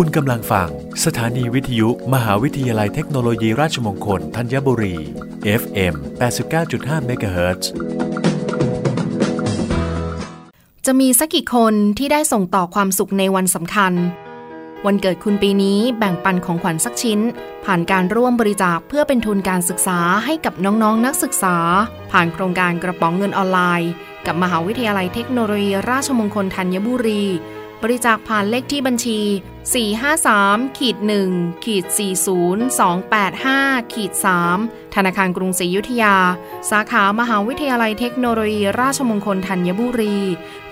คุณกำลังฟัง สถานีวิทยุ มหาวิทยาลัยเทคโนโลยีราชมงคลธัญบุรี FM 89.5 MHz จะมีสักกี่คนที่ได้ส่งต่อความสุขในวันสำคัญ วันเกิดคุณปีนี้แบ่งปันของขวัญสักชิ้น ผ่านการร่วมบริจาคเพื่อเป็นทุนการศึกษาให้กับน้องๆนนักศึกษา ผ่านโครงการกระป๋องเงินออนไลน์ กับมหาวิทยาลัยเทคโนโลยีราชมงคลธัญบุรี บริจาคผ่านเลขที่บัญชี 453ขีด1ขีด40285ขีด3ธนาคารกรุงศรีอยุธยา สาขามหาวิทยาลัยเทคโนโลยี ราชมงคลธัญบุรี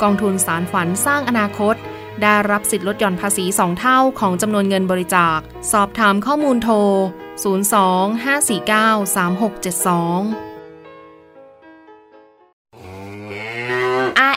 กองทุนสารฝันสร้างอนาคต ได้รับสิทธิลดหย่อนภาษี 2 เท่าของจำนวนเงินบริจาค สอบถามข้อมูลโทร 02-549-3672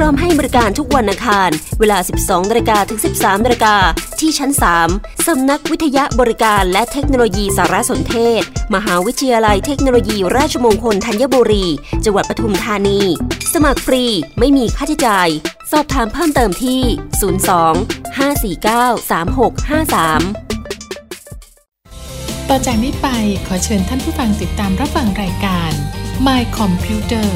ร้อมให้บริการทุกวันอังคาร เวลา 12นาฬิกาถึง 13นาฬิกาที่ชั้น 3 สำนักวิทยาบริการและเทคโนโลยีสารสนเทศ มหาวิทยาลัยเทคโนโลยี ราชมงคลธัญบุรี จังหวัดปทุมธานี สมัครฟรีไม่มีค่าใช้จ่าย สอบถามเพิ่มเติมที่ 02 549 3653ต่อจากนี้ไปขอเชิญท่านผู้ฟังติดตามรับฟังรายการ My Computer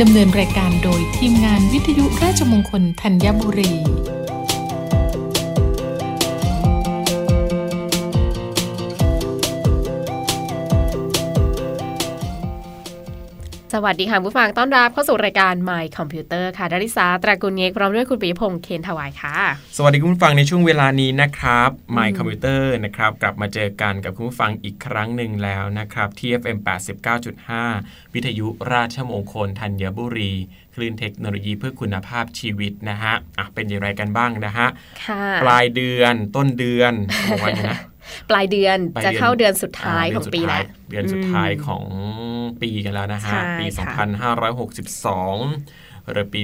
ดำเนินรายการโดยทีมงานวิทยุราชมงคลธัญบุรี สวัสดีค่ะผู้ฟังต้อนรับเข้าสู่รายการ My Computer ค่ะดาริสาตรากุลเงกพร้อมด้วยคุณปิยพงษ์เคนถวายค่ะ สวัสดีคุณผู้ฟังในช่วงเวลานี้นะครับ My Computer นะครับกลับมาเจอกันกับคุณผู้ฟังอีกครั้งหนึ่งแล้วนะครับที่ FM 89.5 วิทยุราชมงคลธัญบุรีคลื่นเทคโนโลยีเพื่อคุณภาพชีวิตนะฮะอะเป็นอย่างไรกันบ้างนะฮะค่ะปลายเดือนต้นเดือนบอกว่าอย่างนะ ปลายเดือนปลายจะเดือนเข้าเดือนสุดท้ายาของปีแล้วเดือนสุดท้ายของปีกันแล้วนะฮะใช่ปีค่ะ2562 หรือปี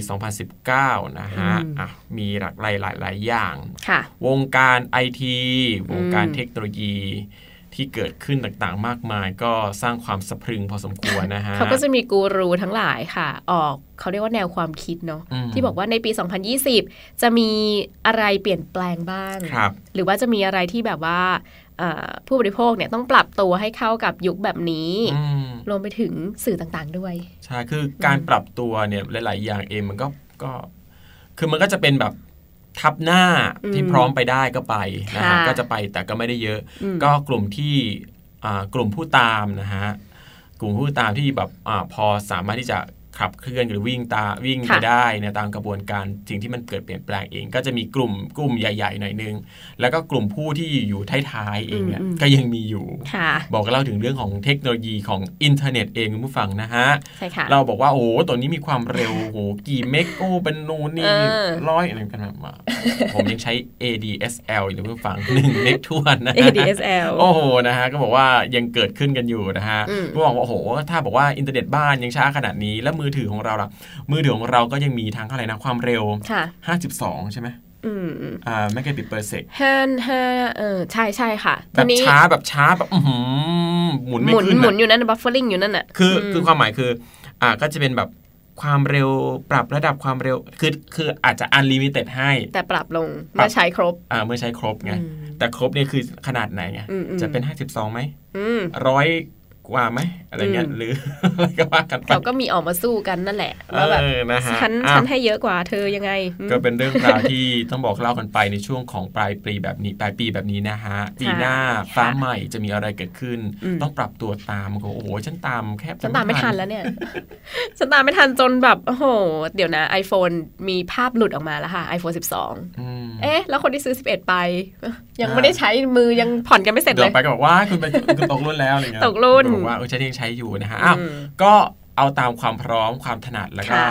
2019 นะฮะอืมอะมีหลากหลายหลายหลายอย่างค่ะวงการไอที วงการอืมเทคโนโลยี ที่เกิดขึ้นต่างๆ มากมาย ก็สร้างความสะพรึงพอสมควรนะฮะเขาก็จะมีกูรูทั้งหลายค่ะ ออกเขาเรียกว่าแนวความคิดเนาะอืมที่บอกว่าในปี 2020 จะมีอะไรเปลี่ยนแปลงบ้างครับหรือว่าจะมีอะไรที่แบบว่าเอ่อผู้บริโภคเนี่ยต้องปรับตัวให้เข้ากับยุคแบบนี้อืมรวมไปถึงสื่อต่างๆด้วย ใช่ คือการปรับตัวเนี่ยหลาย ๆ อย่างเองมันก็ก็คือมันก็จะเป็นแบบ ทับหน้าอืมที่พร้อมไปได้ก็ไปนะฮะค่ะก็จะไปแต่ก็ไม่ได้เยอะอืมก็กลุ่มที่อ่ากลุ่มผู้ตามนะฮะกลุ่มผู้ตามที่แบบอาพอสามารถที่จะ ขับเคลื่อนหรือวิ่งตาวิ่งไปค่ะได้เนยตามกระบวนการสิ่งที่มันเกิดเปลี่ยนแปลงเอง ก็จะมีกลุ่มกลุ่มใหญ่ ๆ หน่อยนึง แล้วก็กลุ่มผู้ที่อยู่ท้ายๆเองเนี่ยอืมอืมก็ยังมีอยู่ค่ะบอกเล่าถึงเรื่องของเทคโนโลยีของอินเทอร์เน็ตเองคุณผู้ฟังนะฮะใช่ค่ะเราบอกว่าโอ้โหตัวนี้มีความเร็วโอ้โหกี่ meg โอ้เป็นนู่นนี่เออร้อยอะไรกันมาผมยังใช้ ADSL อยู่เลยคุณผู้ฟังหนึ่ง meg ทวนนะ ADSL โอ้โหนะฮะก็บอกว่ายังเกิดขึ้นกันอยู่นะฮะอืมก็บอกว่าโอ้โหถ้าบอกว่าอินเทอร์เน็ตบ้านยังช้าขนาดนี้แล้วมือถือของเราล่ะ มือถือของเราก็ยังมีทั้งอะไรนะความเร็วค่ะ52 ใช่ไหมอืมอืมอ่าไม่เกิน bit per secห้าห้าเออใช่ใช่ค่ะแบทีบนี้ช้าแบบช้าแบบอื้อหือหมุนหไม่มุนขึ้นหมุนอะอยู่นั่นบัฟเฟอริงอยู่นั่นน่ะคือมคือความหมายคือ อ่าก็จะเป็นแบบความเร็วปรับระดับความเร็ว คือคืออาจจะอันลิมิเต็ดให้ แต่ปรับลงปรับเมื่อใช้ครบอ่าเมื่อใช้ครบไงอืมแต่ครบเนี่ยคือขนาดไหนไงอืมอืมจะเป็น 52ไหมอืมร้อย กว่าไหมอะไรเงี้ยอืมหรืออะไรก็ว่ากันไปเขาก็มีออกมาสู้กันนั่นแหละว่าแบบเออนะฮะฉันอ้าวฉันให้เยอะกว่าเธอยังไงอืมก็เป็นเรื่องราวที่ต้องบอกเล่ากันไปในช่วงของปลายปีแบบนี้ปลายปีแบบนี้นะฮะปีหน้าค่ะฟ้าใหม่จะมีอะไรเกิดขึ้นอืมต้องปรับตัวตามก็โอ้โหฉันตามแค่ฉันตามไม่ทันแล้วเนี่ยฉันตามไม่ทันจนแบบโอ้โหเดี๋ยวนะ iPhone มีภาพหลุดออกมาแล้วค่ะ iPhone 12อืมเอ๊ะ แล้วคนที่ซื้อ 11 ไป ยังอ่าไม่ได้ใช้มือยังผ่อนกันไม่เสร็จเดี๋เลยวยไปก็บอกว่าคุณเป็นคุณตกรุ่นแล้วอะไรเงี้ยตกรุ่นบอกว่าเออฉันยังใช้อยู่นะฮะอ้าวอืมก็เอาตามความพร้อมความถนัดแล้วก็ค่ะ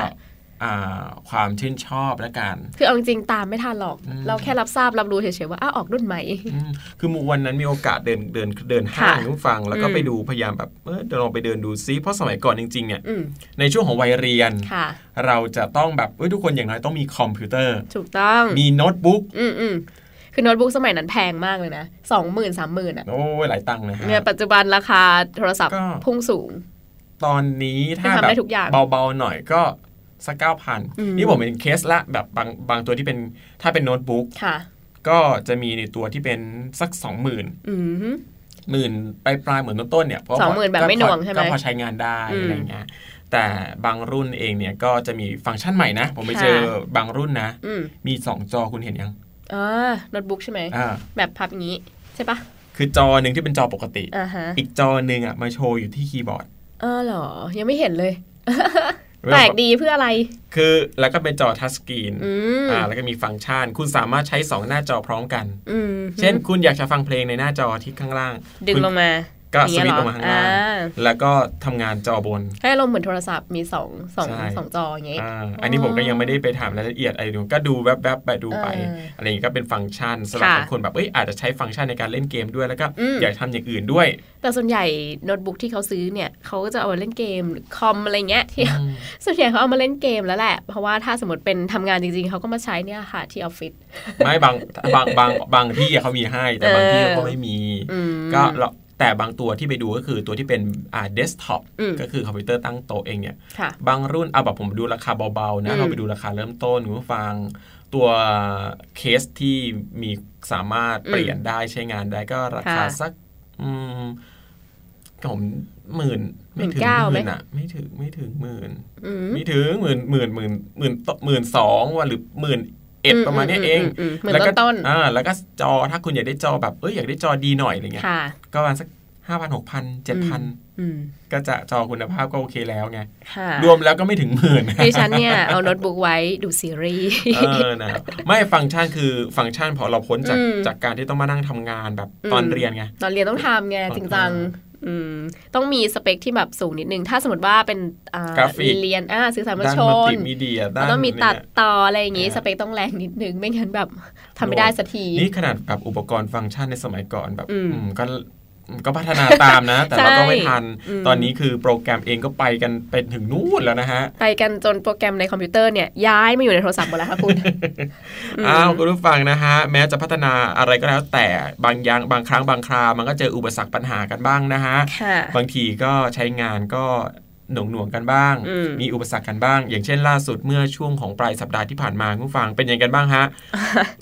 อ่าความชื่นชอบและกัน คือเอาจริงๆตามไม่ทันหรอกอืมเราแค่รับทราบรับรู้เฉยๆว่าอ้าวออกรุ่นใหม่อืมคือมูวันนั้นมีโอกาสเดินเดินเดินห้างค่ะคุณผู้ฟัง แล้วก็อืมไปดูพยายามแบบเออเดี๋ยวลองไปเดินดูซิเพราะสมัยก่อนจริงๆเนี่ยอืมในช่วงของวัยเรียนค่ะเราจะต้องแบบเอ้ยทุกคนอย่างน้อยต้องมีคอมพิวเตอร์ ถูกต้องมีโน้ตบุ๊กอืมอืม คือโน้ตบุ๊กสมัยนั้นแพงมากเลยนะสองหมื่นสามหมื่นอะโอ้ยหลายตังค์นะฮะเนี่ยปัจจุบันราคาโทรศัพท์ก็พุ่งสูง ตอนนี้ถ้าทำแบได้บทุกอย่างเบาๆหน่อยก็สักเก้าพันอืมนี่ผมเป็นเคสละแบบบางบางตัวที่เป็นถ้าเป็นโน้ตบุ๊กค่ะก็จะมีในตัวที่เป็นสักสองหมื่นอืมหมื่นปลายปลายๆเหมือนต้นๆเนี่ยเพราะสองหมื่นแบบก็ไม่หน่วงใช่ไหมก็พอใช้งานได้อืมอะไรเงี้ยแต่บางรุ่นเองเนี่ยก็จะมีฟังก์ชันใหม่นะ ผมไปเจอค่ะบางรุ่นนะอืมมีสองจอคุณเห็นยัง อ่าโน้ตบุ๊กใช่ไหมอ่าแบบพับอย่างนี้ใช่ปะคือจอหนึ่งที่เป็นจอปกติ อ่าฮะอีกจอหนึ่งอะมาโชว์อยู่ที่คีย์บอร์ดอ๋อเหรอ ยังไม่เห็นเลย แปลกดีเพื่ออะไร คือแล้วก็เป็นจอ touchscreen อืมอ่าแล้วก็มีฟังก์ชัน คุณสามารถใช้ 2 หน้าจอพร้อมกันอืมเช่นคุณอยากจะฟังเพลงในหน้าจอที่ข้างล่าง ดึงคุณลงมา ก็อย่สเยวิตช์เหรลงมาข้างล่างอ่แล้วก็ทำงานจอบน ให้อารมณ์เหมือนโทรศัพท์มีสองสองใช่สองจออย่างงี้อ่าอันนี้ผมก็ยังไม่ได้ไปถามรายละเอียดอะไรดูก็ดูแวบๆไปดูไปเออออะไรอย่างนี้ก็เป็นฟังก์ชันสำหรับค่ะบางคนแบบเอ้ยอาจจะใช้ฟังก์ชันในการเล่นเกมด้วยแล้วก็อืมอยากทำอย่างอื่นด้วย แต่ส่วนใหญ่โน้ตบุ๊กที่เขาซื้อเนี่ยเขาก็จะเอามาเล่นเกมหรือคอมอะไรเงี้ยที่ส่วนใหญ่เขาเอามาเล่นเกมแล้วแหละ เพราะว่าถ้าสมมติเป็นทำงานจริงๆเขาก็มาใช้เนี่ยค่ะที่ออฟฟิศไม่บางบางบางบางที่เขามีให้แต่บางที่เออเขาไม่มีอืมก็เรา แต่บางตัวที่ไปดูก็คือตัวที่เป็นอ่าเดสก์ท็อปอืมก็คือคอมพิวเตอร์ตั้งโต๊ะเองเนี่ยค่ะบางรุ่นเอาแบบผมดูราคาเบาๆนะอืมเราไปดูราคาเริ่มต้นคุณผู้ฟังตัวเคสที่มีสามารถเปลี่ยนได้ใช้งานได้ก็ราคาค่ะสักอืมผมหมื่นไม่ถึงหมื่นเก้าหไหมมื่นอะ ไม่ถึงไม่ถึงหมื่นอืมไม่ถึงหมื่นหมื่นหมื่นหมื่นหมื่นสองวันหรือหมื่น เอ็ดอืมประมาณเนี้ยเองอืมอืมอืมเหมือนแล้วก็ต้นๆอ่าแล้วก็จอถ้าคุณอยากได้จอแบบเอ้ยอยากได้จอดีหน่อยอะไรเงี้ยค่ะก็ประมาณสักห้าพันหกพันเจ็ดพันอืมก็จะจอคุณภาพก็โอเคแล้วไงค่ะรวมแล้วก็ไม่ถึงหมื่นดิฉันเนี่ย เอาโน้ตบุ๊กไว้ดูซีรีส์เออนะไม่ฟังก์ชันคือฟังก์ชันพอเราพ้นจากอืมจากการที่ต้องมานั่งทำงานแบบอืมตอนเรียนไง ตอนเรียนต้องทำไงต้องจริงจังทอืม ต้องมีสเปคที่แบบสูงนิดนึง ถ้าสมมติว่าเป็นอ่ากราฟิกเรียนอ่าสื่อสารมวลด้านชมัลนติมีเดียด้านเราต้องมีตัดเนี่ยต่ออะไรอย่างงี้เนี่ยสเปคต้องแรงนิดนึง ไม่งั้นแบบทำไม่ได้สักที นี่ขนาดแบบอุปกรณ์ฟังก์ชันในสมัยก่อนแบบอืมอืมก็ ก็พัฒนาตามนะ แต่เราก็ไม่ทันอืมตอนนี้คือโปรแกรมเองก็ไปกันเป็นถึงนู่นแล้วนะฮะ ไปกันจนโปรแกรมในคอมพิวเตอร์เนี่ยย้ายมาอยู่ในโทรศัพท์หมดแล้วค่ะคุณมอ้าวคุณผู้ฟังนะฮะ แม้จะพัฒนาอะไรก็แล้วแต่บางอย่างบางครั้งบางครา มันก็เจออุปสรรคปัญหากันบ้างนะฮะค่ะบางทีก็ใช้งานก็ หน่วงหน่วงๆกันบ้างอืมมีอุปสรรคกันบ้าง อย่างเช่นล่าสุดเมื่อช่วงของปลายสัปดาห์ที่ผ่านมาคุณผู้ฟังเป็นยังไงกันบ้างฮะ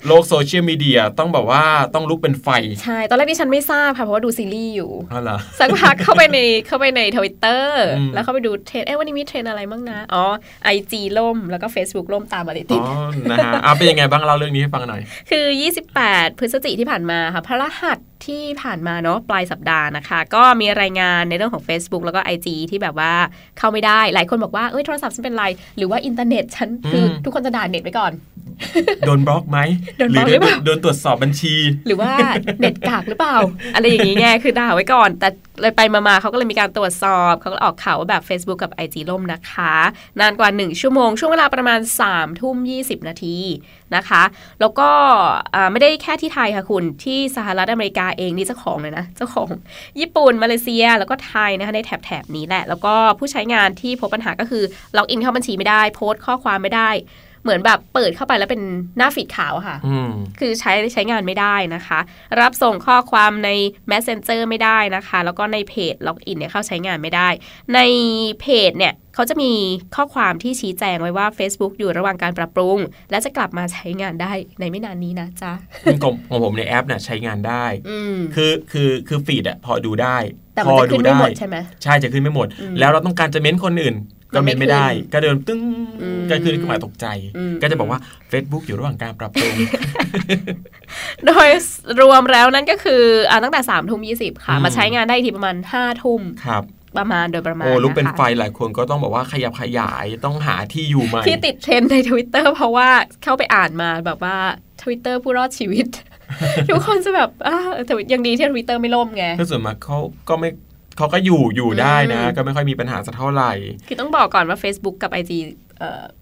โลกโซเชียลมีเดียต้องแบบว่าต้องลุกเป็นไฟ ใช่ ตอนแรกที่ฉันไม่ทราบค่ะ เพราะว่าดูซีรีส์อยู่อ๋อเหรอสักพักเข้าไปในเข้าไปในทวิตเตอร์อืมแล้วเข้าไปดูเทรนด์เอ้ยวันนี้มีเทรนด์อะไรบ้างนะ อ๋อ IG ล่ม แล้วก็ Facebook ล่มตามมาติดอ๋อนะฮะเอาเป็นยังไงบ้างเล่าเรื่องนี้ให้ฟังหน่อยๆคือ 28 พฤศจิกฯที่ผ่านมาค่ะพระรหัส ที่ผ่านมาเนาะปลายสัปดาห์นะคะ ก็มีรายงานในเรื่องของ Facebook แล้วก็ IG ที่แบบว่าเข้าไม่ได้ หลายคนบอกว่าเอ้ยโทรศัพท์ฉันเป็นไร หรือว่าอินเทอร์เน็ตฉันคืออมทุกคนจะด่าเน็ตไปก่อน โดนบล็อกไหมโดนบล็อกหรือเปล่าโดนตรวจสอบบัญชี หรือว่าเน็ตกากหรือเปล่า อะไรอย่างนี้ไงคือด่าไว้ก่อน แต่เลยไปมาๆเขาก็เลยมีการตรวจสอบเขาก็ออกข่าวว่าแบบ Facebook กับ IG ล่มนะคะ นานกว่า 1 ชั่วโมง ช่วงเวลาประมาณ3ทุ่ม20 นาทีนะคะ แล้วก็อ่าไม่ได้แค่ที่ไทยค่ะคุณที่สหรัฐอเมริกาเองนี่เจ้าของเลยนะเจ้าของญี่ปุ่นมาเลเซียแล้วก็ไทยนะคะในแถบแถบๆนี้แหละ แล้วก็ผู้ใช้งานที่พบปัญหาก็คือล็อกอินเข้าบัญชีไม่ได้โพสต์ข้อความไม่ได้ เหมือนแบบเปิดเข้าไปแล้วเป็นหน้า feed ขาวอะค่ะอืมคือใช้ใช้งานไม่ได้นะคะ รับส่งข้อความใน Messenger ไม่ได้นะคะ แล้วก็ในเพจล็อกอินเนี่ยเข้าใช้งานไม่ได้ ในเพจเนี่ยเขาจะมีข้อความที่ชี้แจงไว้ว่า Facebook อยู่ระหว่างการปรับปรุง และจะกลับมาใช้งานได้ในไม่นานนี้นะจ๊ะของของผมในแอปเนี่ยใช้งานได้อืมคือคือคือ feed อะพอดูได้แต่พมันอจะดูขึ้นไม่ได้หมดใช่ไหมใช่จะขึ้นไม่หมดอืมแล้วเราต้องการจะเม้นคนอื่น ก็มันไม่เม้นไม่ได้ขึ้นก็เดินตึ้งอืมก็คือขึ้นมาตกใจอืมก็จะบอกว่า Facebook อยู่ระหว่างการปรับปรุง โดยรวมแล้วนั่นก็คืออ่าตั้งแต่3ามทุ่มยีค่ะอืมมาใช้งานได้อีกทีประมาณ5้าทุ่มครับประมาณโดยประมาณโอ้ลุกเป็นนะคะไฟหลายคนก็ต้องบอกว่าขยับขยายต้องหาที่อยู่ใหม่ที่ติดเทรนด์ใน Twitter เพราะว่าเข้าไปอ่านมาแบบว่า Twitter ผู้รอดชีวิต ทุกคนจะแบบอ่าแต่ยังดีที่ Twitter ไม่ล่มไงก็ส่วนมากเขาก็ไม่ เขาก็อยู่อยู่ได้นะอืมก็ไม่ค่อยมีปัญหาสักเท่าไหร่ คือต้องบอกก่อนว่า Facebook กับ IG เอ่อ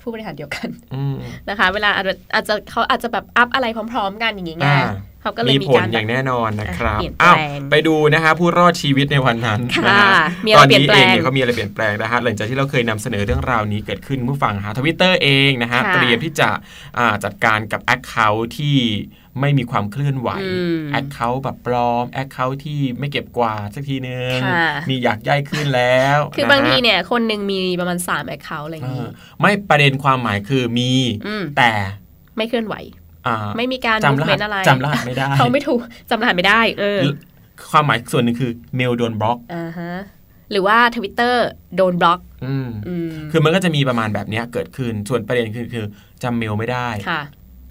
ผู้บริหารเดียวกันอืมนะคะ เวลาอาจจะอาจจะเขาอาจจะแบบอัพอะไรพร้อม ๆ กันอย่างงี้ไงอ่าเขาก็เลยมีมีผลการอย่างแน่นอนนะครับเปลี่ยนแปลงอ้าวไปดูนะฮะผู้รอดชีวิตในวันนั้นค่ะนะฮะมีอะไรตอนเปลี่นี้ยนแปเอลงงเนี่ยเขามีอะไรเปลี่ยนแปลงนะฮะหลังจากที่เราเคยนำเสนอเรื่องราวนี้เกิดขึ้นผู้ฟังฮะทวิตเตอร์เองนะฮะค่ะเตรียมที่จะอ่าจัดการกับ account ที่ไม่มีความเคลื่อนไหวอืม account แบบปลอม account ที่ไม่เก็บกวาดสักทีนึงค่ะมีอยากย้ายขึ้นแล้ว คือบางทีะฮะเนี่ยคนหนึ่งมีประมาณ3 account อะไรอย่างเองี้อไม่ประเด็นความหมายคือมีอืมแต่ไม่เคลื่อนไหวอ่าไม่มีการจำรหัส movement อะไรจำรหัสไม่ได้เขาไม่ถูกจำรหัสไม่ได้เออความหมายส่วนหนึ่งคือเมลโดนบล็อกอ่าฮะหรือว่า Twitter โดนบล็อกอืมอืมคือมันก็จะมีประมาณแบบเนี้ยเกิดขึ้น ส่วนประเด็นคือคือจำเมลไม่ได้ค่ะ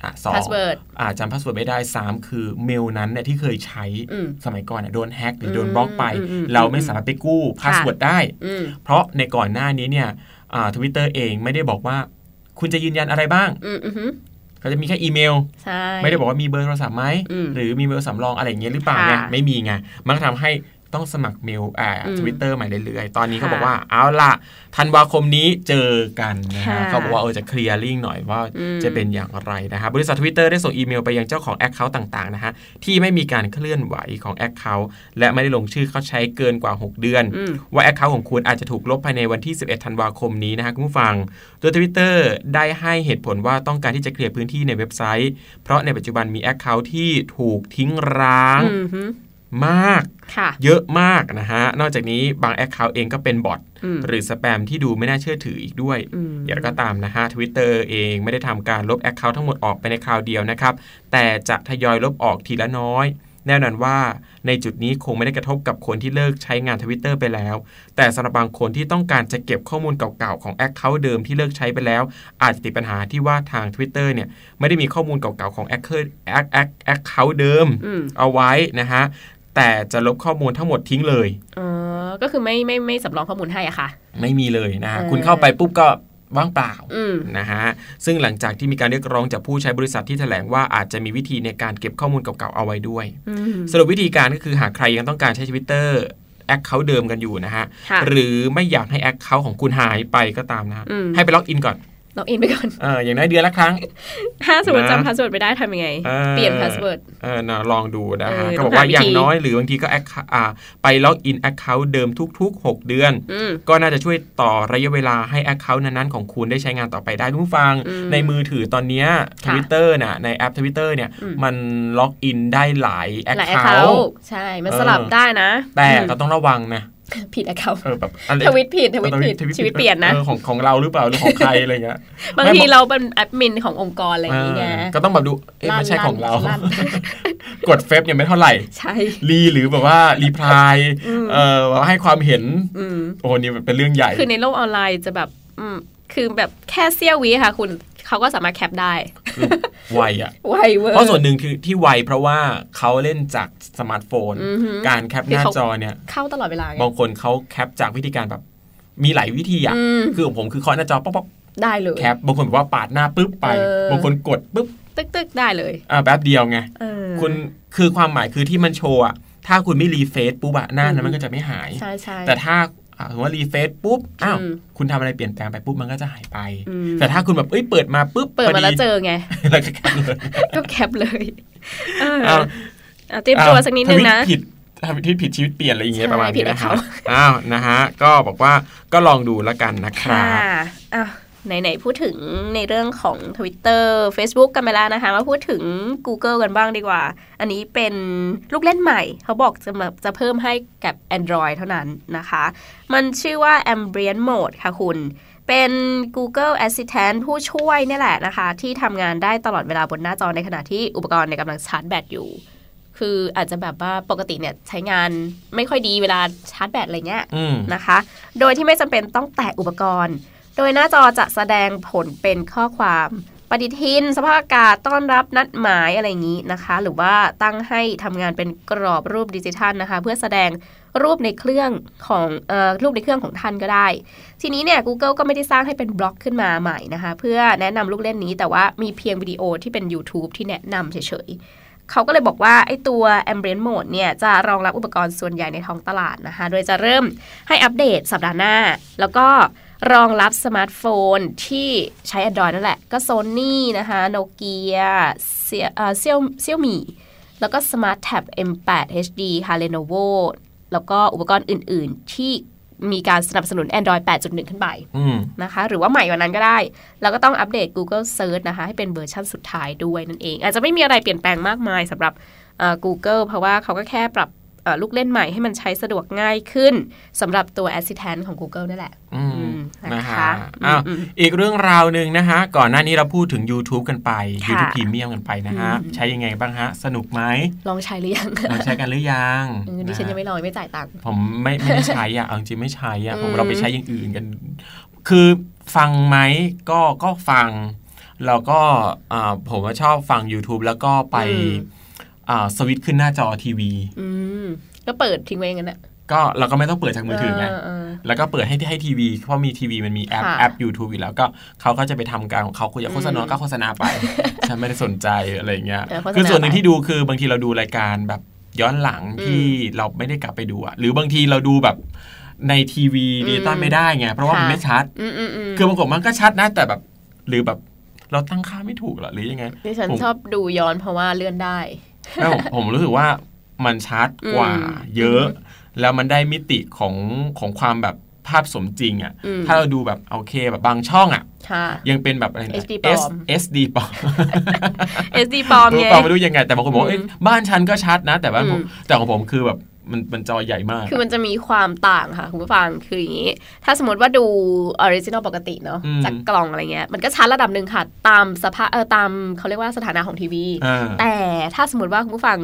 อะสอง password อ่าจำ password ไม่ได้สามคือเมลนั้นเนี่ยที่เคยใช้อืมสมัยก่อนเนี่ยโดนแฮ็กหรืออมโดนบล็อกไปอืมอืมเราไม่สามารถไปกู้ password ได้อืมเพราะในก่อนหน้านี้เนี่ยอ่า ทวิตเตอร์เองไม่ได้บอกว่า คุณจะยืนยันอะไรบ้างอืมอือฮึเขาจะมีแค่อีเมลใช่ไม่ได้บอกว่ามีเบอร์โทรศัพท์ไหมอืมหรือมีเบอร์สำรองอะไรอย่างเงี้ยหรือเปล่าไงค่ะไม่มีไง มันก็ทำให้ ต้องสมัครเมลอ่าอืมทวิตเตอร์ใหม่เรื่อยๆ ตอนนี้เขาค่ะบอกว่าเอาล่ะธันวาคมนี้เจอกันนะฮะค่ะเขาบอกว่าเออจะ clearing หน่อยว่าอืมจะเป็นอย่างไรนะฮะบริษัททวิตเตอร์ได้ส่งอีเมลไปยังเจ้าของ account ต่างๆนะฮะที่ไม่มีการเคลื่อนไหวของ account และไม่ได้ลงชื่อเข้าใช้เกินกว่า 6 เดือนอืมว่า account ของคุณอาจจะถูกลบภายในวันที่ 11 ธันวาคมนี้นะฮะคุณผู้ฟัง โดยทวิตเตอร์ได้ให้เหตุผลว่าต้องการที่จะเคลียร์พื้นที่ในเว็บไซต์ เพราะในปัจจุบันมี account ที่ถูกทิ้งร้างอือฮึ มากค่ะเยอะมากนะฮะ นอกจากนี้บาง account เองก็เป็นบอทอืมหรือสแปมที่ดูไม่น่าเชื่อถืออีกด้วยอืมอย่างไรก็ตามนะฮะ Twitter เองไม่ได้ทำการลบ account ทั้งหมดออกไปในคราวเดียวนะครับ แต่จะทยอยลบออกทีละน้อยแน่นอนว่าในจุดนี้คงไม่ได้กระทบกับคนที่เลิกใช้งาน Twitter ไปแล้ว แต่สำหรับบางคนที่ต้องการจะเก็บข้อมูลเก่าๆ ของ account เดิมที่เลิกใช้ไปแล้ว อาจจะติดปัญหาที่ว่าทาง Twitter เนี่ยไม่ได้มีข้อมูลเก่าๆ ของ account เดิมอืมเอาไว้นะฮะ แต่จะลบข้อมูลทั้งหมดทิ้งเลยอ๋อก็คือไม่ไม่ไม่สำรองข้อมูลให้อะค่ะ ไม่มีเลยนะฮะเออคุณเข้าไปปุ๊บก็ว่างเปล่าอืมนะฮะซึ่งหลังจากที่มีการเรียกร้องจากผู้ใช้บริษัทที่แถลงว่าอาจจะมีวิธีในการเก็บข้อมูลเก่าๆเอาไว้ด้วยอืมสรุปวิธีการก็คือหากใครยังต้องการใช้ Twitter account เดิมกันอยู่นะฮะค่ะหรือไม่อยากให้ account ของคุณหายไปก็ตามนะฮะอืมให้ไปล็อกอินก่อน ล็อกอินไปก่อนเอออย่างน้อยเดือนละครั้ง ถ้าสมมตินะจำ password ไม่ได้ทำยังไงออเปลี่ยน passwordเออนะลองดูนะฮะเออก็บอกว่าต้องหาวิธีอย่างน้อยหรือบางทีก็แอคอ่าไปล็อกอิน account เดิมทุก ๆ 6 เดือนอืมก็น่าจะช่วยต่อระยะเวลาให้ Account นั้นๆของคุณได้ใช้งานต่อไปได้คุณผู้ฟังอืมในมือถือตอนเนี้ยค่ะ Twitter น่ะในแอป Twitter เนี่ยอืมมันล็อกอินได้หลายหลาย accountใช่ มันสลับได้นะ แต่อืมก็ต้องระวังนะ ผิด account เออแบบอะไรทวีตผิดทวีตผิดชีวิตเปลี่ยนนะออของของเราหรือเปล่าหรือของใครอะไรเงี้ยบางไม่ทีบอกเราเป็นแอดมินขององค์กรอะไรอย่างนี้ไงเออก็ต้องแบบดูเอ๊ะไม่ใช่ของเราลั่นกดเฟซยังไม่เท่าไหร่ใช่รีหรือแบบว่า reply อืมเอ่อว่าให้ความเห็นอืมโอ้โหนี่เป็นเรื่องใหญ่ คือในโลกออนไลน์จะแบบอืมคือแบบแค่เสี้ยววิค่ะ คุณ เขาก็สามารถแคปได้คือไวอะไวเวอร์เพราะส่วนหนึ่งคือที่ไวเพราะว่าเขาเล่นจากสมาร์ทโฟนอือหือการแคปหน้าจอเนี่ย เข้าตลอดเวลาไงบางคนเขาแคปจากวิธีการแบบ มีหลายวิธีอะอืมคือของผมคือเคาะหน้าจอป๊อกป๊อกได้เลยแคปบางคนแบบว่าปาดหน้าปุ๊บไปเออบางคนกดปุ๊บตึกตึกๆได้เลยอ่าแป๊บเดียวไงเออคุณคือความหมายคือที่มันโชว์อะถ้าคุณไม่ refresh ปุ๊บอะหน้านั้นอืมมันก็จะไม่หายใช่ใช่แต่ถ้าอ่า สมมติว่า refresh ปุ๊บอ้าวอืมคุณทำอะไรเปลี่ยนแปลงไปปุ๊บมันก็จะหายไปอืมแต่ถ้าคุณแบบเอ้ยเปิดมาปุ๊บเปิดมาแล้วเจพอดีไงแล้วก็แคปเลยก็แคปเลยเอออ้าวอะเตรียมตัวสักนิดนึงนะทวิตผิดทวิตผิดชีวิตเปลี่ยนอะไรอย่างเงี้ยใช่ประมาณผิดนี้กับนะเขาฮะอ้าวนะฮะก็บอกว่าก็ลองดูแล้วกันนะครัค่ะบอะ ไหนๆพูดถึงในเรื่องของ Twitter Facebook กันไปแล้วนะคะ มาพูดถึง Google กันบ้างดีกว่า อันนี้เป็นลูกเล่นใหม่ เขาบอกจะมาจะเพิ่มให้กับ Android เท่านั้นนะคะ มันชื่อว่า Ambient Mode ค่ะคุณ เป็น Google Assistant ผู้ช่วยเนี่ยแหละนะคะ ที่ทำงานได้ตลอดเวลาบนหน้าจอในขณะที่อุปกรณ์เนี่ยกำลังชาร์จแบตอยู่ คืออาจจะแบบว่าปกติเนี่ยใช้งานไม่ค่อยดีเวลาชาร์จแบตอะไรเงี้ยอืมนะคะ โดยที่ไม่จำเป็นต้องแตะอุปกรณ์ โดยหน้าจอจะแสดงผลเป็นข้อความปฏิทิน สภาพอากาศต้อนรับนัดหมายอะไรอย่างนี้นะคะ หรือว่าตั้งให้ทำงานเป็นกรอบรูปดิจิทัลนะคะ เพื่อแสดงรูปในเครื่องของออรูปในเครื่องของท่านก็ได้ ทีนี้เนี่ย Google ก็ไม่ได้สร้างให้เป็นบล็อกขึ้นมาใหม่นะคะ เพื่อแนะนำลูกเล่นนี้แต่ว่ามีเพียงวิดีโอที่เป็น YouTube ที่แนะนำเฉยๆ เขาก็เลยบอกว่า ไอ้ตัว Ambient Mode เนี่ย จะรองรับอุปกรณ์ส่วนใหญ่ในท้องตลาดนะคะ โดยจะเริ่มให้อัปเดตสัปดาห์หน้า แล้วก็ รองรับสมาร์ทโฟนที่ใช้ Android นั่นแหละ ก็ Sony นะคะโนเกียเซียเอ่อเซี่ยวเซี่ยวมีแล้วก็ Smart Tab M8 HD ค่ะ Lenovo แล้วก็อุปกรณ์อื่น ๆ ที่มีการสนับสนุน Android 8.1 ขึ้นไปอืมนะคะ หรือว่าใหม่กว่านั้นก็ได้ แล้วก็ต้องอัปเดต Google Search นะคะ ให้เป็นเวอร์ชันสุดท้ายด้วยนั่นเอง อาจจะไม่มีอะไรเปลี่ยนแปลงมากมายสำหรับเอ่อ Google เพราะว่าเขาก็แค่ปรับเอ่อลูกเล่นใหม่ให้มันใช้สะดวกง่ายขึ้นสำหรับตัว Assistant ของ Google นั่นแหละ อืมอืม นะนะคะคะอ้าวอืมอีกเรื่องราวหนึ่งนะคะก่อนหน้านี้เราพูดถึง YouTube กันไปค่ะ YouTube Premium กันไปนะฮะอืมใช้ยังไงบ้างฮะ สนุกไหม ลองใช้หรือยัง ลองใช้กันหรือยังเออดิฉันยังะไม่ลองไม่จ่ายตังค์ ผมไม่ไม่ได้ใช้อะเอาจริงๆไม่ใช้อะผมอืมเราไปใช้อย่างอื่นกัน คือฟังไหมก็ก็ฟัง แล้วก็อ่าผมว่าชอบฟัง YouTube แล้วก็ไปอ่าสวิตช์ขึ้นหน้าจอทีวีอืมก็เปิดทิ้งไว้อย่างนั้นแหละ ก็เราก็ไม่ต้องเปิดจากมือถือไงเเออแล้วก็เปิดให้ให้ทีวีเพราะมีทีวีมันมีแอปค่ะแอป YouTube อยู่แล้วก็เขาก็จะไปทำการของเขาคุยกับโฆษณาก็โฆษณาไปฉันไม่ได้สนใจอะไรอย่างเงี้ยเออโฆษณาคือส่วนหนึ่งไปที่ดูคือบางทีเราดูรายการแบบย้อนหลังที่เราไม่ได้กลับไปดูอะหรือบางทีเราดูแบบในทีวีดิจิตอลไม่ได้ไงเพราะว่ามันค่ะไม่ชัดอืมอืมอืมคือบางคนมันก็ชัดนะแต่แบบหรือแบบเราตั้งค่าไม่ถูกเหรอหรือยังไงดิฉันผมชอบดูย้อนเพราะว่าเลื่อนได้แล้วผมผมรู้สึกว่ามันชัดกว่าอืมเยอะ แล้วมันได้มิติของของความแบบภาพสมจริงอะ่ะอืมถ้าเราดูแบบโอเคแบบบางช่องอะ่ะค่ะยังเป็นแบบอะไรนะ HD ปลอม S SD ปลอม SD ปลอมไงปลอมไม่รู้ยังไง แต่บางคนบอกว่าอืมเอ้ยบ้านฉันก็ชัดนะ แต่ว่าผมอืมแต่ของผมคือแบบมันมันจอใหญ่มาก คือมันจะมีความต่างค่ะ คุณผู้ฟัง คืออย่างนี้ ถ้าสมมติว่าดู original ปกติเนาะอืมจากกล่องอะไรเงี้ย มันก็ชัดระดับหนึ่งค่ะ ตามสภาพเออตามเขาเรียกว่าสถานะของทีวีอ่าแต่ถ้าสมมติว่าคุณผู้ฟัง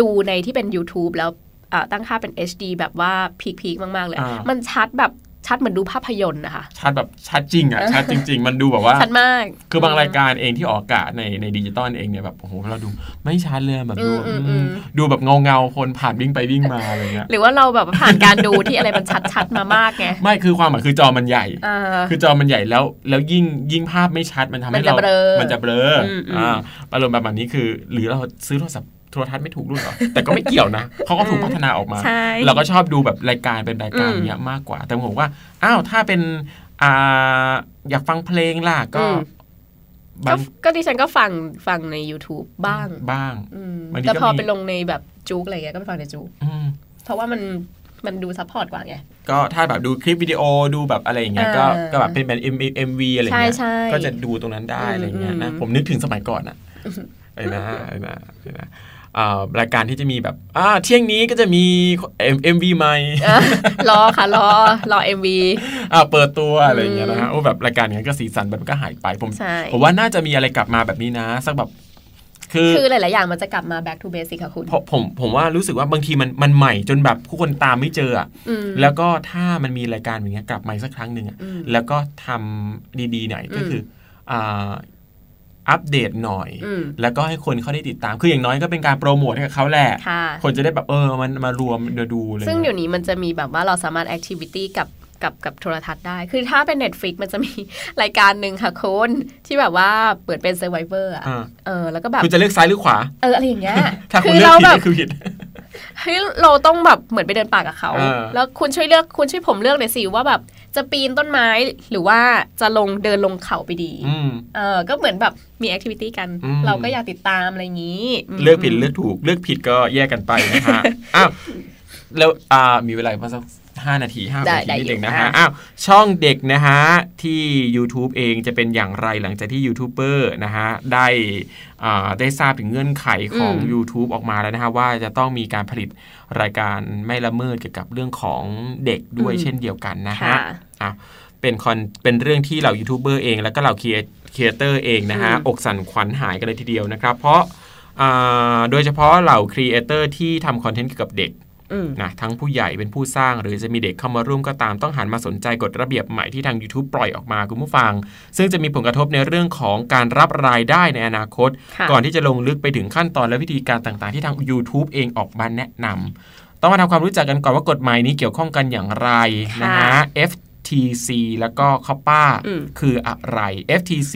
ดูในที่เป็น YouTube แล้วเอ่อ ตั้งค่าเป็น HD แบบว่าพีคๆมาก ๆ เลยอ่ามัมันชัดแบบชัดเหมือนดูภาพยนตร์นะคะชัดแบบชัดจริงอะชัดจริง ๆ มันดูแบบว่าชัดมาก คือบางรายการเองที่ออกอากาศในในดิจิตอลเองเนี่ยแบบโอ้โหเราดูไม่ชัดเลยแบบดูอืมอืมอืมดูแบบเงาเงาๆคนผ่านวิ่งไปวิ่งมาอะไรเงี้ยหรือว่าเราแบบผ่านการดูที่อะไรมันชัดๆมามากไงไม่คือความหมายคือจอมันใหญ่อ่าคือจอมันใหญ่แล้วแล้วยิ่งยิ่งภาพไม่ชัดมันทำให้มันจะเราเบลอมันจะเบลออมอืมอ่าอารมณ์แบบนี้คือ หรือเราซื้อโทรศัพท์ โทรทัศน์ไม่ถูกรุ่นเหรอ แต่ก็ไม่เกี่ยวนะเขาก็ถูกพัฒนาออกมาใช่เราก็ชอบดูแบบรายการเป็นรายการอืมเนี้ยมากกว่า แต่ผมว่า อ้าวถ้าเป็นอ่าอยากฟังเพลงล่ะก็อืมบาก็งก็ดิฉันก็ฟังฟังใน YouTube บ้างบ้างอืมบางทีแต่พอก็มีไปลงในแบบ JOOX อะไรเงี้ยก็ไปฟังใน JOOX อืมเพราะว่ามันมันดู support กว่าไง ก็ถ้าแบบดูคลิปวิดีโอดูแบบอะไรอย่างเงี้ยก็อ่าก็แบบเป็นแบบ M M V อะไรเงี้ยใช่ใช่ก็จะดูตรงนั้นได้อะไรเงี้ยนะอืมผมนึกถึงสมัยก่อนอะไอ้นะไอ้นะไอ้นะอ่า รายการที่จะมีแบบอ่าเที่ยงนี้ก็จะมี M M V ใหม่อะรอค่ะรอรอ MV อ่าเปิดตัวอะไรอย่างเงี้ยนะฮะโอ้แบบรายการอย่างเงี้ยก็สีสันแบบก็หายไปผมใช่ผมว่าน่าจะมีอะไรกลับมาแบบนี้นะ สักแบบคือคือหลาย ๆ อย่างมันจะกลับมา back to basic ค่ะคุณผมผมผมว่ารู้สึกว่าบางทีมันมันใหม่จนแบบผู้คนตามไม่เจออะอืมแล้วก็ถ้ามันมีรายการอย่างเงี้ยกลับมาอีกสักครั้งหนึ่งอะอืมแล้วก็ทำดี ๆ หน่อยก็อืมคืออ่า อัปเดตหน่อยอืมแล้วก็ให้คนเขาได้ติดตาม คืออย่างน้อยก็เป็นการโปรโมทให้กับเขาแหละค่ะคนจะได้แบบเออมันมารวมเดี๋ยวดูเลยซึ่งเดี๋ยวนี้มันจะมีแบบว่าเราสามารถแอคทิวิตี้กับกับกับโทรทัศน์ได้ คือถ้าเป็น Netflix มันจะมีรายการหนึ่งค่ะคุณที่แบบว่าเปิดเป็น Survivor อะอ่าเออ แล้วก็แบบ คือจะเลือกซ้ายหรือขวา เออ อะไรอย่างเงี้ยถ้าคุคืณเลือกเราผิดแบบก็คือผิด เฮ้ยเราต้องแบบเหมือนไปเดินป่ากับเขาเออแล้วคุณช่วยเลือกคุณช่วยผมเลือกหน่อยสิว่าแบบจะปีนต้นไม้หรือว่าจะลงเดินลงเขาไปดีอืมเออก็เหมือนแบบมี activity กันอืมเราก็อยากติดตามอะไรอย่างนี้มเลือกผิดเลือกถูก เลือกผิดก็แยกกันไปนะฮะอ้าวแล้วอ่ามีเวลาอีกประมาณสัก ห้านาทีห้าได้นาทีได้นิดอยู่เองนะอะฮะอ้าวช่องเด็กนะฮะที่ YouTube เองจะเป็นอย่างไรหลังจากที่ยูทูบเบอร์นะฮะได้อ่าได้ทราบถึงเงื่อนไขของ YouTube ออกมาแล้วนะฮะว่าจะต้องมีการผลิตรายการไม่ละเมิดเกี่ยวกับเรื่องของเด็กด้วยเช่นเดียวกันนะฮะค่ะอะเป็นคอนเป็นเรื่องที่เหล่ายูทูบเบอร์เองแล้วก็เหล่า creator เองนะฮะอกสั่นขวัญหายกันเลยทีเดียวนะครับ เพราะอ่าโดยเฉพาะเหล่า creator ที่ทำ content เกี่ยวกับเด็กอืม นะทั้งผู้ใหญ่เป็นผู้สร้าง หรือจะมีเด็กเข้ามาร่วมก็ตามต้องหันมาสนใจกฎระเบียบใหม่ที่ทาง YouTube ปล่อยออกมาคุณผู้ฟัง ซึ่งจะมีผลกระทบในเรื่องของการรับรายได้ในอนาคตค่ะก่อนที่จะลงลึกไปถึงขั้นตอนและวิธีการต่างๆ ที่ทาง YouTube เองออกมาแนะนำต้องมาทำความรู้จักกันก่อนว่ากฎหมายนี้เกี่ยวข้องกันอย่างไรนะฮะ FTC แล้วก็ COPPA อืมคืออะไร FTC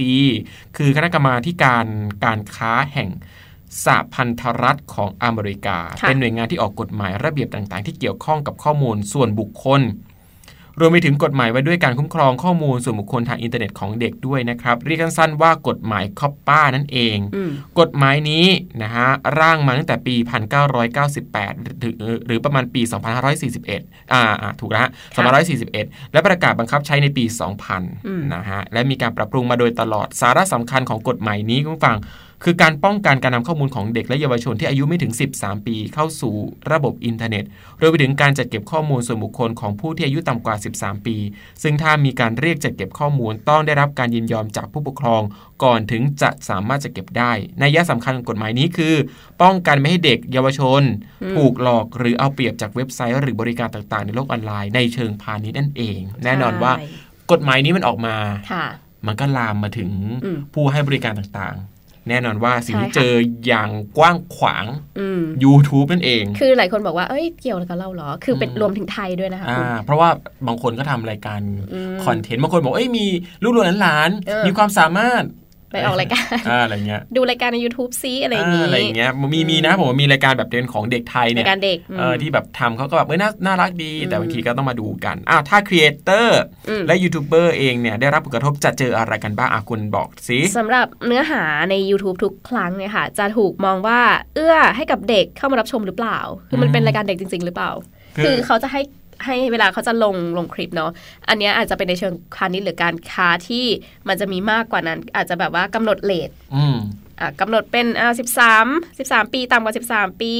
คือคณะกรรมาธิการการค้าแห่ง สหพันธรัฐของอเมริกาค่ะเป็นหน่วยงานที่ออกกฎหมายระเบียบต่างๆ ที่เกี่ยวข้องกับข้อมูลส่วนบุคคล รวมไปถึงกฎหมายไว้ด้วยการคุ้มครองข้อมูลส่วนบุคคลทางอินเทอร์เน็ตของเด็กด้วยนะครับ เรียกสั้นๆว่ากฎหมายคอปป้านั่นเองอืมกฎหมายนี้นะฮะร่างมาตั้งแต่ปี 1998 หรือหรือประมาณปี 2541 อ่าอ่าถูกแล้วฮะ2541 และประกาศบังคับใช้ในปีอืม2000 นะฮะและมีการปรับปรุงมาโดยตลอดสาระสำคัญของกฎหมายนี้คุณผู้ฟัง คือการป้องกันการนำข้อมูลของเด็กและเยาวชนที่อายุไม่ถึง 13 ปี เข้าสู่ระบบอินเทอร์เน็ตรวมไปถึงการจัดเก็บข้อมูลส่วนบุคคลของผู้ที่อายุต่ำกว่า 13 ปี ซึ่งถ้ามีการเรียกจัดเก็บข้อมูลต้องได้รับการยินยอมจากผู้ปกครอง ก่อนถึงจะสามารถจะเก็บได้นัยยะสำคัญของกฎหมายนี้คือ ป้องกันไม่ให้เด็กเยาวชน ถูกหลอกหรือเอาเปรียบจากเว็บไซต์ หรือบริการต่างๆ ในโลกออนไลน์ในเชิงพาณิชย์นั่นเอง แน่นอนว่าใช่กฎหมายนี้มันออกมาค่ะมันก็ลามมาถึงอืมผู้ให้บริการต่างๆ แน่นอนว่าสิ่งที่ใช่ค่ะเจออย่างกว้างขวางอืม YouTube นั่นเอง คือหลายคนบอกว่า เอ้ยเกี่ยวอะไรกับเราเหรอ คือเป็นอืมรวมถึงไทยด้วยนะคะอ่าคุณเพราะว่าบางคนก็ทำรายการอืมคอนเทนต์ บางคนบอกเอ้ยมีลูกหลานหลานเออมีความสามารถ ไปออกรายการอ่าอะไรเงี้ยดูรายการใน YouTube ซิอะไรอย่างอ่านี้อะไรอย่างเงี้ยมีมีนะผมว่ามีรายการแบบเด่นของเด็กไทยเนี่รายยการเด็กเออมที่แบบทำเขาก็แบบเอ้ยน่าน่ารักดี แต่อืมบางทีก็ต้องมาดูกันอ้าวถ้าครีเอเตอร์อืมและยูทูบเบอร์เองเนี่ยได้รับผลกระทบจะเจออะไรกันบ้างอะคุณบอกสิสำหรับเนื้อหาใน YouTube ทุกครั้งเนี่ยค่ะ จะถูกมองว่าเอื้อให้กับเด็กเข้ามารับชมหรือเปล่า คือมันเป็นรายการเด็กจริง ๆ หรือเปล่า คือเขาจะให้ ให้เวลาเขาจะลงลงคลิปเนาะอันเนี้ยอาจจะเป็นในเชิงพาณิชย์หรือการค้าที่มันจะมีมากกว่านั้น อาจจะแบบว่ากำหนด rate อืมอะกำหนดเป็นอ่าสิบสามสิบสามปีต่ำกว่าสิบสามปี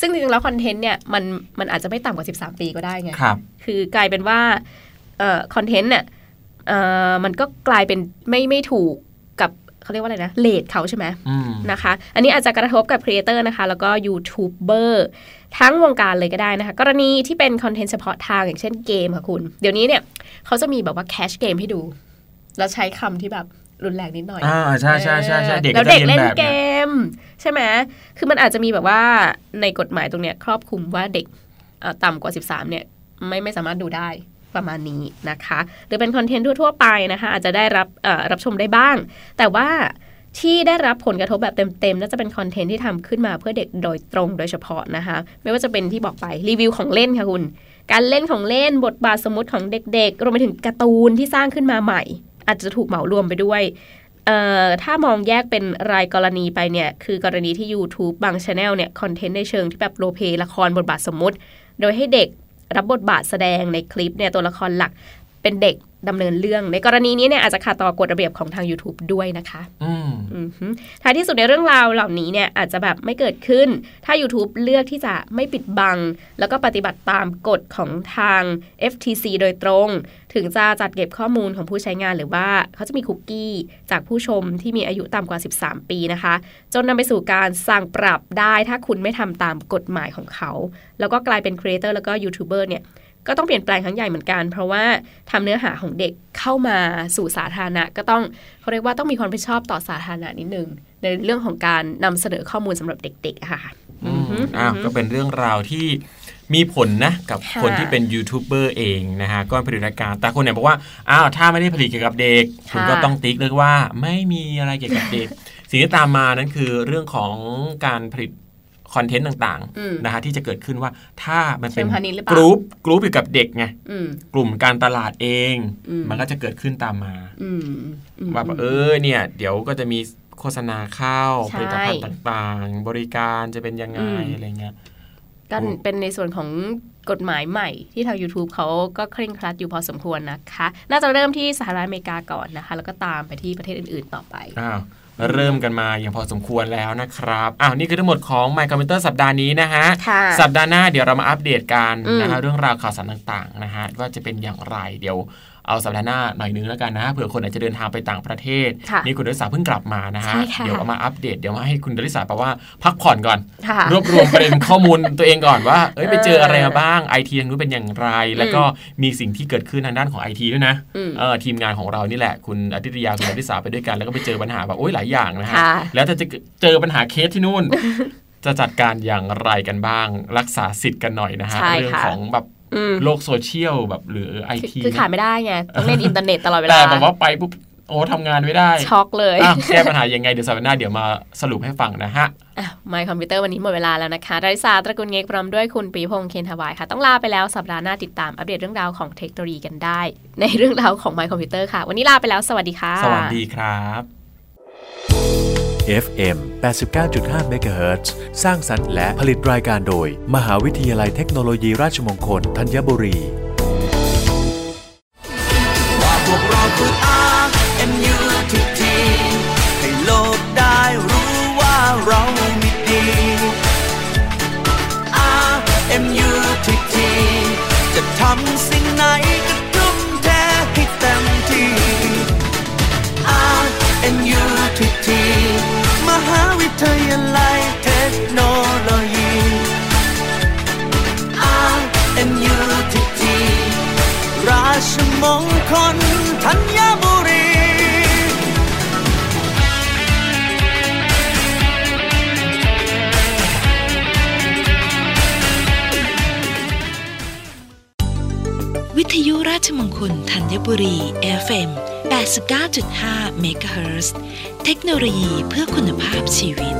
ซึ่งจริงๆแล้ว content เนี่ยมันมันอาจจะไม่ต่ำกว่าสิบสามปีก็ได้ไงครับคือกลายเป็นว่าเอ่อ content เนี่ยเอ่อมันก็กลายเป็นไม่ไม่ถูกกับ เขาเรียกว่าอะไรนะ rate เขาใช่ไหมอืมนะคะ อันนี้อาจจะกระทบกับ creator นะคะ แล้วก็ยูทูบเบอร์ทั้งวงการเลยก็ได้นะคะ กรณีที่เป็นคอนเทนต์เฉพาะทางอย่างเช่นเกมค่ะคุณ เดี๋ยวนี้เนี่ยเขาจะมีแบบว่าแคชเกมให้ดู แล้วใช้คำที่แบบรุนแรงนิดหน่อยอ่าใช่ใช่ใช่ใช่เด็กแล้วจะเด็กเรียนเล่นแบบเกเนี่ยมใช่ไหมคือมันอาจจะมีแบบว่าในกฎหมายตรงเนี้ยครอบคลุมว่าเด็กเอ่อต่ำกว่า 13 เนี่ยไม่ไม่สามารถดูได้ ประมาณนี้นะคะ หรือเป็นคอนเทนต์ทั่วๆไปนะคะ อาจจะได้รับรับชมได้บ้าง แต่ว่าที่ได้รับผลกระทบแบบเต็มๆ น่าจะเป็นคอนเทนต์ที่ทำขึ้นมาเพื่อเด็กโดยตรงโดยเฉพาะนะคะ ไม่ว่าจะเป็นที่บอกไปรีวิวของเล่นค่ะคุณ การเล่นของเล่นบทบาทสมมติของเด็กๆ รวมไปถึงการ์ตูนที่สร้างขึ้นมาใหม่ อาจจะถูกเหมารวมไปด้วยถ้ามองแยกเป็นรายกรณีไปเนี่ย คือกรณีที่ YouTube บางช anel เนี่ย คอนเทนต์ในเชิงที่แบบโรเพลละครบทบาทสมมติ โดยให้เด็ก รับบทบาทแสดงในคลิปเนี่ยตัวละครหลักเป็นเด็ก ดำเนินเรื่อง ในกรณีนี้เนี่ยอาจจะขัดต่อกฎระเบียบของทาง YouTube ด้วยนะคะ อืมอือฮึท้ายที่สุดในเรื่องราวเหล่านี้เนี่ยอาจจะแบบไม่เกิดขึ้น ถ้า YouTube เลือกที่จะไม่ปิดบัง แล้วก็ปฏิบัติตามกฎของทาง FTC โดยตรง ถึงจะจัดเก็บข้อมูลของผู้ใช้งานหรือว่าเขาจะมีคุกกี้จากผู้ชมที่มีอายุต่ำกว่า 13 ปีนะคะ จนนำไปสู่การสั่งปรับได้ถ้าคุณไม่ทำตามกฎหมายของเขา แล้วก็กลายเป็นครีเอเตอร์แล้วก็ยูทูบเบอร์เนี่ย ก็ต้องเปลี่ยนแปลงครั้งใหญ่เหมือนกัน เพราะว่าทำเนื้อหาของเด็กเข้ามาสู่สาธารณะ ก็ต้องเขาเรียกว่าต้องมีความรับผิดชอบต่อสาธารณะนิดนึงในเรื่องของการนำเสนอข้อมูลสำหรับเด็กๆค่ะอืมอ้าวก็เป็นเรื่องราวที่มีผลนะ กับค่ะคนที่เป็นยูทูบเบอร์เองนะฮะก็ผลิตรายการแต่คนเนี่ยบอกว่าอ้าวถ้าไม่ได้ผลิตเกี่ยวกับเด็กค่ะคุณก็ต้องติ๊กเลยว่าไม่มีอะไรเกี่ยวกับเด็ก สิ่งที่ตามมานั้นคือเรื่องของการผลิต คอนเทนต์ต่างอืมๆนะฮะที่จะเกิดขึ้นว่าถ้ามันเป็นเชิงพาณิชย์หรือเปกล่ารุ๊ปกรุ๊ปเกี่ยวกับเด็กไงอืมกลุ่มการตลาดเองอืมมันก็จะเกิดขึ้นตามมาอืมอืมว่าแบบเออเนี่ย เดี๋ยวก็จะมีโฆษณาเข้าใช่ผลิตภัณฑ์ต่างๆ บริการจะเป็นยังไงอืมอะไรเงี้ยก็เป็นในส่วนของกฎหมายใหม่ที่ทาง YouTube เขาก็เคร่งครัดอยู่พอสมควรนะคะ น่าจะเริ่มที่สหรัฐอเมริกาก่อนนะคะ แล้วก็ตามไปที่ประเทศอื่นๆต่อไปอ้าว เริ่มกันมาอย่างพอสมควรแล้วนะครับอ้าวนี่คือทั้งหมดของ My Computer สัปดาห์นี้นะฮะค่ะสัปดาห์หน้าเดี๋ยวเรามาอัปเดตกันอืมนะฮะเรื่องราวข่าวสารต่างๆนะฮะว่าจะเป็นอย่างไรเดี๋ยว เอาสัปดาห์หน้าหน่อยนึงแล้วกันนะเผื่อคนอาจจะเดินทางไปต่างประเทศค่ะนี่คุณดลิสาเพิ่งกลับมานะฮะใช่ค่ะเดี๋ยวเอามาอัปเดตเดี๋ยวมาให้คุณดลิสาแปลว่าพักผ่อนก่อนค่ะรวบรวมประเด็นข้อมูลตัวเองก่อนว่าเอ้ยไปเจออะไรมาบ้างไอทีทางนู้นเป็นอย่างไร แล้วก็มีสิ่งที่เกิดขึ้นทางด้านของไอทีด้วยนะอืมเออทีมงานของเรานี่แหละคุณอาทิตยาคุณอธิสาไปด้วยกัน แล้วก็ไปเจอปัญหาแบบโอ้ยหลายอย่างนะฮะค่ะแล้วถ้าจะเจอปัญหาเคสที่นู่นจะจัดการอย่างไรกันบ้าง รักษาสิทธิ์กันหน่อยนะฮะใช่เรื่องค่ะของแบบอืม โลกโซเชียลแบบหรือไอคือทีคือขาดไม่ได้ไงต้องเล่นอินเทอร์เน็ตตลอดเวลาแต่แบบว่าไปปุ๊บโอ้ทำงานไม่ได้ ช็อกเลยอะแก้ปัญหายังไง เดี๋ยวสัปดาห์หน้าเดี๋ยวมาสรุปให้ฟังนะฮะอะ My Computer วันนี้หมดเวลาแล้วนะคะดาริสาตระกูลเงกพร้อมด้วยคุณปีพงษ์เคนทวายค่ะ ต้องลาไปแล้วสัปดาห์หน้าติดตามอัปเดตเรื่องราวของเทคโนโลยีกันได้ ในเรื่องราวของ My Computer ค่ะ วันนี้ลาไปแล้วสวัสดีค่ะ สวัสดีครับ FM 89.5 MHz สร้างสรรค์และผลิตรายการโดย มหาวิทยาลัยเทคโนโลยีราชมงคลธัญบุรีว่าพวกเราคือ RMU ทุกทีให้โลก มงคลธัญบุรีวิทยุราชมงคลธัญบุรี FM 89.5เมกะเฮิรตซ์เทคโนโลยีเพื่อคุณภาพชีวิต